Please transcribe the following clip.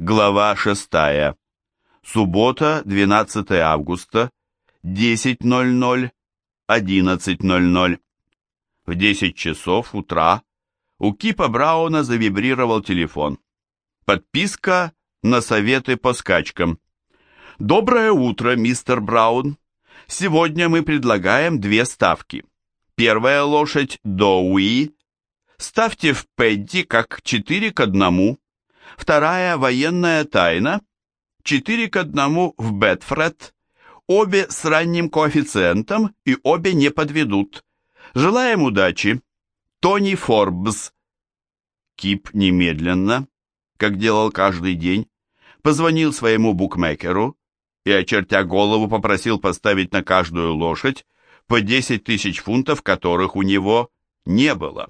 Глава 6. Суббота, 12 августа, 10.00, 11.00. В 10 часов утра у Кипа Брауна завибрировал телефон. Подписка на советы по скачкам. Доброе утро, мистер Браун. Сегодня мы предлагаем две ставки. Первая лошадь Доуи. Ставьте в Пэдди как 4 к 1. Вторая военная тайна. 4 к 1 в Бетфред. Обе с ранним коэффициентом и обе не подведут. Желаем удачи. Тони Форбс. Кип немедленно, как делал каждый день, позвонил своему букмекеру и, очертя голову, попросил поставить на каждую лошадь по 10 тысяч фунтов, которых у него не было.